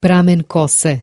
Pramen kose.